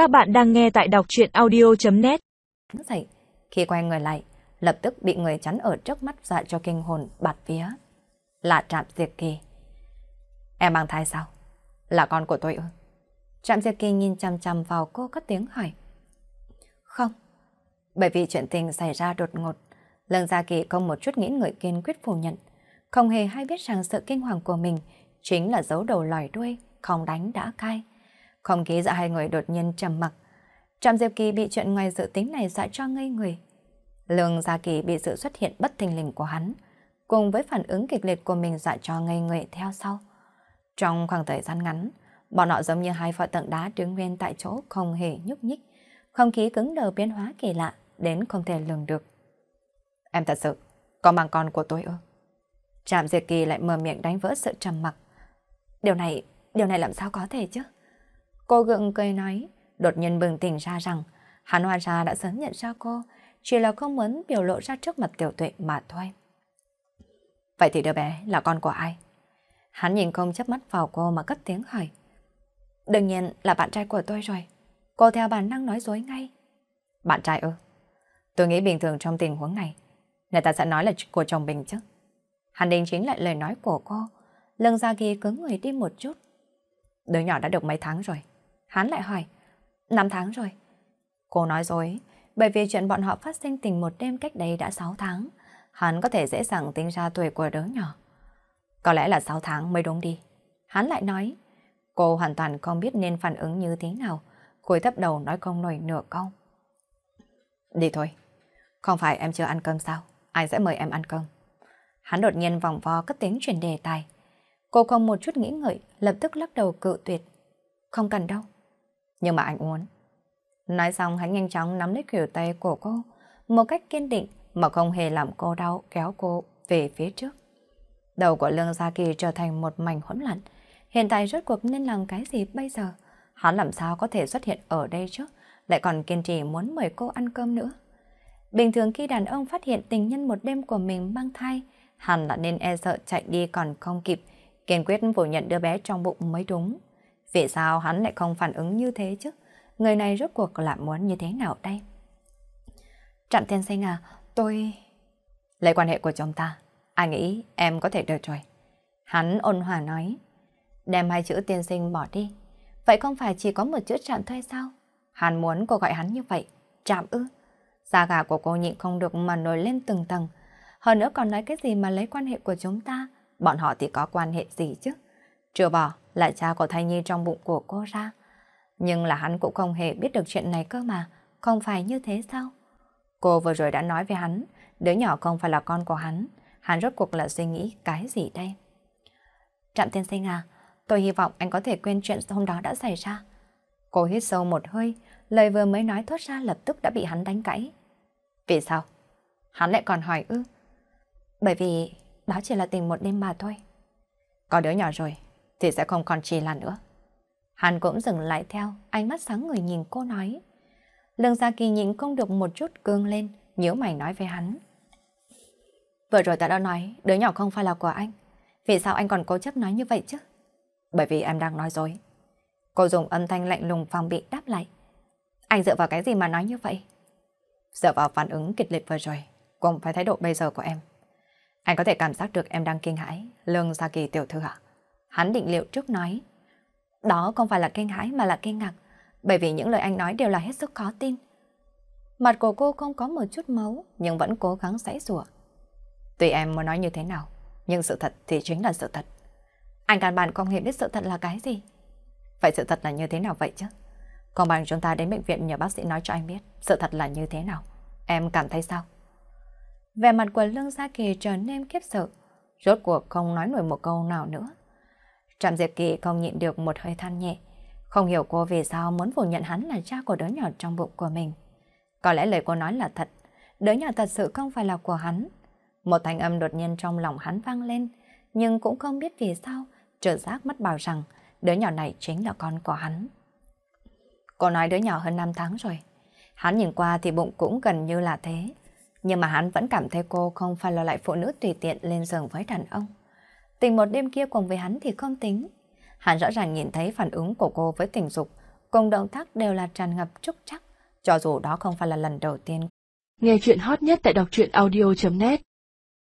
Các bạn đang nghe tại đọc chuyện audio.net Dậy, khi quay người lại, lập tức bị người chắn ở trước mắt dọa cho kinh hồn bạt vía. Là Trạm Diệp Kỳ. Em mang thai sao? Là con của tôi ư? Trạm Diệp Kỳ nhìn chăm chăm vào cô cất tiếng hỏi. Không, bởi vì chuyện tình xảy ra đột ngột, Lương Gia Kỳ không một chút nghĩ ngợi kiên quyết phủ nhận, không hề hay biết rằng sự kinh hoàng của mình chính là dấu đầu lòi đuôi, không đánh đã cai. Không khí giữa hai người đột nhiên trầm mặc. Trạm Diệp Kỳ bị chuyện ngoài dự tính này dọa cho ngây người. Lương Gia Kỳ bị sự xuất hiện bất thình lình của hắn, cùng với phản ứng kịch liệt của mình dọa cho ngây người theo sau. Trong khoảng thời gian ngắn, bọn họ giống như hai pho tượng đá đứng nguyên tại chỗ không hề nhúc nhích. Không khí cứng đờ biến hóa kỳ lạ đến không thể lường được. Em thật sự có mang con của tôi ư? Trạm Diệp Kỳ lại mở miệng đánh vỡ sự trầm mặc. Điều này, điều này làm sao có thể chứ? Cô gượng cười nói, đột nhiên bừng tỉnh ra rằng hắn hoa ra đã sớm nhận ra cô, chỉ là không muốn biểu lộ ra trước mặt tiểu tuệ mà thôi. Vậy thì đứa bé là con của ai? Hắn nhìn không chấp mắt vào cô mà cất tiếng hỏi. Đương nhiên là bạn trai của tôi rồi. Cô theo bản năng nói dối ngay. Bạn trai ư? Tôi nghĩ bình thường trong tình huống này, người ta sẽ nói là của chồng mình chứ. Hắn đình chính lại lời nói của cô. Lưng ra ghi cứng người đi một chút. Đứa nhỏ đã được mấy tháng rồi. Hắn lại hỏi, năm tháng rồi. Cô nói dối, bởi vì chuyện bọn họ phát sinh tình một đêm cách đây đã 6 tháng. Hắn có thể dễ dàng tính ra tuổi của đứa nhỏ. Có lẽ là 6 tháng mới đúng đi. Hắn lại nói, cô hoàn toàn không biết nên phản ứng như thế nào. Cúi thấp đầu nói không nổi nửa câu. Đi thôi. Không phải em chưa ăn cơm sao? Ai sẽ mời em ăn cơm? Hắn đột nhiên vòng vo cất tiếng chuyển đề tài. Cô không một chút nghĩ ngợi, lập tức lắc đầu cự tuyệt. Không cần đâu. Nhưng mà anh muốn. Nói xong hắn nhanh chóng nắm lấy khỉu tay của cô, một cách kiên định mà không hề làm cô đau kéo cô về phía trước. Đầu của Lương Gia Kỳ trở thành một mảnh hỗn loạn. Hiện tại rốt cuộc nên làm cái gì bây giờ? Hắn làm sao có thể xuất hiện ở đây chứ? Lại còn kiên trì muốn mời cô ăn cơm nữa. Bình thường khi đàn ông phát hiện tình nhân một đêm của mình mang thai, hắn là nên e sợ chạy đi còn không kịp, kiên quyết phủ nhận đứa bé trong bụng mới đúng. Vì sao hắn lại không phản ứng như thế chứ? Người này rốt cuộc là muốn như thế nào đây? Trạm tiên sinh à, tôi... Lấy quan hệ của chúng ta, anh nghĩ em có thể được rồi. Hắn ôn hòa nói, đem hai chữ tiên sinh bỏ đi. Vậy không phải chỉ có một chữ trạm thôi sao? Hắn muốn cô gọi hắn như vậy, trạm ư. Da gà của cô nhịn không được mà nổi lên từng tầng. Hơn nữa còn nói cái gì mà lấy quan hệ của chúng ta, bọn họ thì có quan hệ gì chứ? Trừ bỏ, là cha của thai nhi trong bụng của cô ra. Nhưng là hắn cũng không hề biết được chuyện này cơ mà, không phải như thế sao? Cô vừa rồi đã nói với hắn, đứa nhỏ không phải là con của hắn, hắn rốt cuộc là suy nghĩ cái gì đây? Trạm tiên sinh à, tôi hy vọng anh có thể quên chuyện hôm đó đã xảy ra. Cô hít sâu một hơi, lời vừa mới nói thốt ra lập tức đã bị hắn đánh cãi. Vì sao? Hắn lại còn hỏi ư? Bởi vì đó chỉ là tình một đêm mà thôi. Có đứa nhỏ rồi, thì sẽ không còn chi là nữa. Hắn cũng dừng lại theo, ánh mắt sáng người nhìn cô nói. Lương Gia Kỳ nhìn không được một chút cương lên, nhớ mày nói với hắn. Vừa rồi ta đã nói, đứa nhỏ không phải là của anh. Vì sao anh còn cố chấp nói như vậy chứ? Bởi vì em đang nói dối. Cô dùng âm thanh lạnh lùng phòng bị đáp lại. Anh dựa vào cái gì mà nói như vậy? Dựa vào phản ứng kịch liệt vừa rồi, cùng với thái độ bây giờ của em. Anh có thể cảm giác được em đang kinh hãi, Lương Gia Kỳ tiểu thư ạ. Hắn định liệu trước nói. Đó không phải là kinh hãi mà là kinh ngạc, bởi vì những lời anh nói đều là hết sức khó tin. Mặt của cô không có một chút máu, nhưng vẫn cố gắng giãy rủa. Tùy em muốn nói như thế nào, nhưng sự thật thì chính là sự thật. Anh căn bản không hề biết sự thật là cái gì. Vậy sự thật là như thế nào vậy chứ? Còn bằng chúng ta đến bệnh viện nhờ bác sĩ nói cho anh biết sự thật là như thế nào. Em cảm thấy sao? Về mặt của Lương Gia Kỳ trở nên khiếp sợ. Rốt cuộc không nói nổi một câu nào nữa. Trạm Diệp Kỳ không nhịn được một hơi than nhẹ. Không hiểu cô vì sao muốn phủ nhận hắn là cha của đứa nhỏ trong bụng của mình. Có lẽ lời cô nói là thật. Đứa nhỏ thật sự không phải là của hắn. Một thanh âm đột nhiên trong lòng hắn vang lên. Nhưng cũng không biết vì sao trở giác mất bảo rằng đứa nhỏ này chính là con của hắn. Cô nói đứa nhỏ hơn 5 tháng rồi. Hắn nhìn qua thì bụng cũng gần như là thế. Nhưng mà hắn vẫn cảm thấy cô không phải là loại phụ nữ tùy tiện lên giường với đàn ông. Tình một đêm kia cùng với hắn thì không tính. Hắn rõ ràng nhìn thấy phản ứng của cô với tình dục cùng động tác đều là tràn ngập trúc chắc, cho dù đó không phải là lần đầu tiên. Nghe chuyện hot nhất tại đọc truyện audio.net